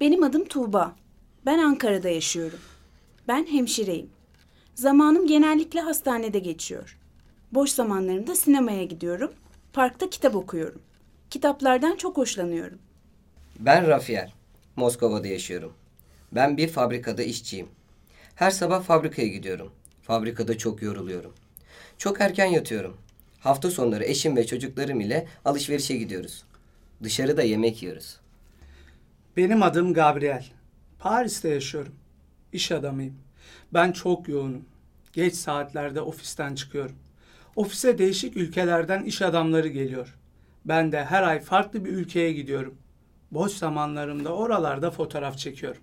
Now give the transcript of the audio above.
Benim adım Tuğba. Ben Ankara'da yaşıyorum. Ben hemşireyim. Zamanım genellikle hastanede geçiyor. Boş zamanlarımda sinemaya gidiyorum. Parkta kitap okuyorum. Kitaplardan çok hoşlanıyorum. Ben Rafier. Moskova'da yaşıyorum. Ben bir fabrikada işçiyim. Her sabah fabrikaya gidiyorum. Fabrikada çok yoruluyorum. Çok erken yatıyorum. Hafta sonları eşim ve çocuklarım ile alışverişe gidiyoruz. Dışarıda yemek yiyoruz. Benim adım Gabriel. Paris'te yaşıyorum. İş adamıyım. Ben çok yoğunum. Geç saatlerde ofisten çıkıyorum. Ofise değişik ülkelerden iş adamları geliyor. Ben de her ay farklı bir ülkeye gidiyorum. Boş zamanlarımda oralarda fotoğraf çekiyorum.